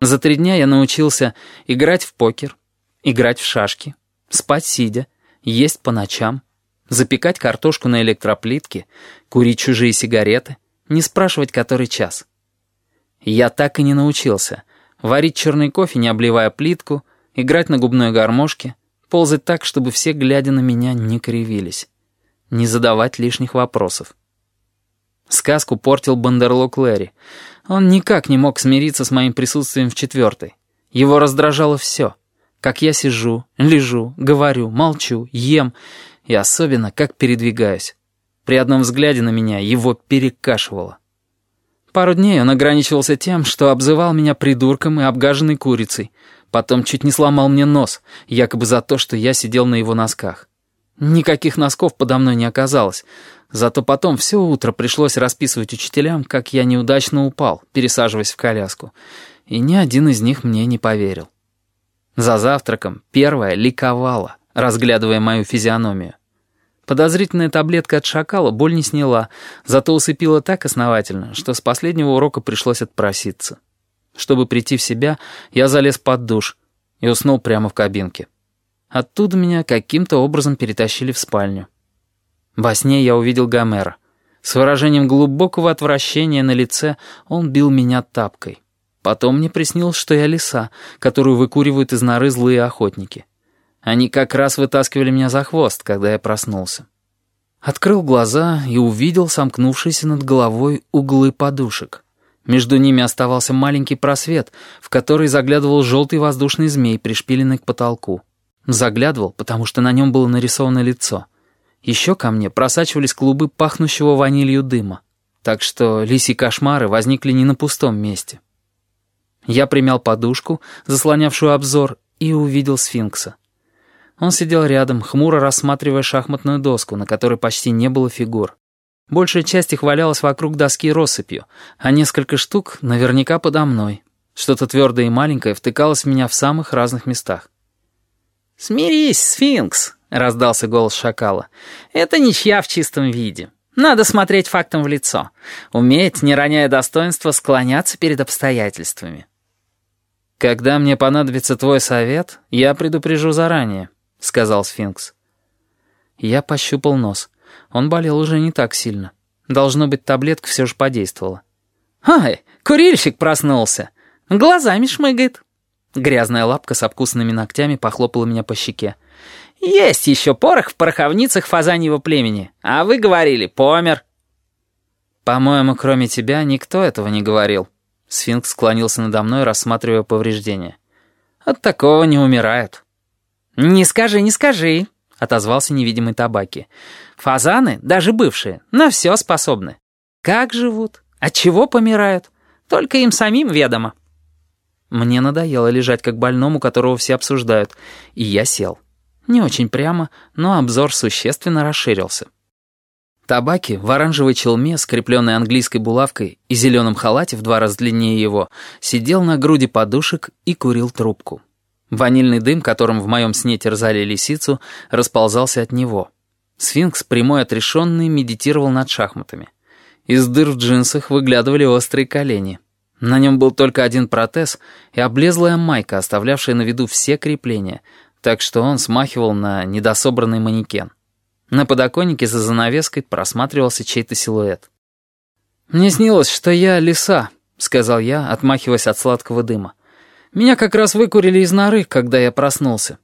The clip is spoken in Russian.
За три дня я научился играть в покер, играть в шашки, спать сидя, есть по ночам, запекать картошку на электроплитке, курить чужие сигареты, не спрашивать, который час. Я так и не научился варить черный кофе, не обливая плитку, играть на губной гармошке, ползать так, чтобы все, глядя на меня, не кривились, не задавать лишних вопросов. Сказку портил Бандерлок Лэри. Он никак не мог смириться с моим присутствием в четвертой. Его раздражало все. Как я сижу, лежу, говорю, молчу, ем. И особенно, как передвигаюсь. При одном взгляде на меня его перекашивало. Пару дней он ограничивался тем, что обзывал меня придурком и обгаженной курицей. Потом чуть не сломал мне нос, якобы за то, что я сидел на его носках. Никаких носков подо мной не оказалось. Зато потом все утро пришлось расписывать учителям, как я неудачно упал, пересаживаясь в коляску. И ни один из них мне не поверил. За завтраком первая ликовала, разглядывая мою физиономию. Подозрительная таблетка от шакала боль не сняла, зато усыпила так основательно, что с последнего урока пришлось отпроситься. Чтобы прийти в себя, я залез под душ и уснул прямо в кабинке. Оттуда меня каким-то образом перетащили в спальню. Во сне я увидел Гомера. С выражением глубокого отвращения на лице он бил меня тапкой. Потом мне приснилось, что я лиса, которую выкуривают из норы злые охотники. Они как раз вытаскивали меня за хвост, когда я проснулся. Открыл глаза и увидел сомкнувшиеся над головой углы подушек. Между ними оставался маленький просвет, в который заглядывал желтый воздушный змей, пришпиленный к потолку. Заглядывал, потому что на нем было нарисовано лицо — еще ко мне просачивались клубы пахнущего ванилью дыма, так что лисьи кошмары возникли не на пустом месте. Я примял подушку, заслонявшую обзор, и увидел сфинкса. Он сидел рядом, хмуро рассматривая шахматную доску, на которой почти не было фигур. Большая часть их валялась вокруг доски россыпью, а несколько штук наверняка подо мной. Что-то твердое и маленькое втыкалось в меня в самых разных местах. «Смирись, сфинкс!» — раздался голос шакала. «Это ничья в чистом виде. Надо смотреть фактам в лицо. Уметь, не роняя достоинства, склоняться перед обстоятельствами». «Когда мне понадобится твой совет, я предупрежу заранее», — сказал сфинкс. Я пощупал нос. Он болел уже не так сильно. Должно быть, таблетка все же подействовала. «Ай, курильщик проснулся. Глазами шмыгает». Грязная лапка с обкусанными ногтями похлопала меня по щеке. Есть еще порох в пороховницах фазаньего племени. А вы говорили, помер». «По-моему, кроме тебя, никто этого не говорил». Сфинкс склонился надо мной, рассматривая повреждения. «От такого не умирают». «Не скажи, не скажи», — отозвался невидимый табаки. «Фазаны, даже бывшие, на все способны. Как живут? От чего помирают? Только им самим ведомо». Мне надоело лежать как больному, которого все обсуждают, и я сел. Не очень прямо, но обзор существенно расширился. Табаки в оранжевой челме, скрепленной английской булавкой и зеленом халате в два раза длиннее его, сидел на груди подушек и курил трубку. Ванильный дым, которым в моем сне терзали лисицу, расползался от него. Сфинкс, прямой отрешенный, медитировал над шахматами. Из дыр в джинсах выглядывали острые колени. На нем был только один протез и облезлая майка, оставлявшая на виду все крепления — так что он смахивал на недособранный манекен. На подоконнике за занавеской просматривался чей-то силуэт. «Мне снилось, что я лиса», — сказал я, отмахиваясь от сладкого дыма. «Меня как раз выкурили из норы, когда я проснулся.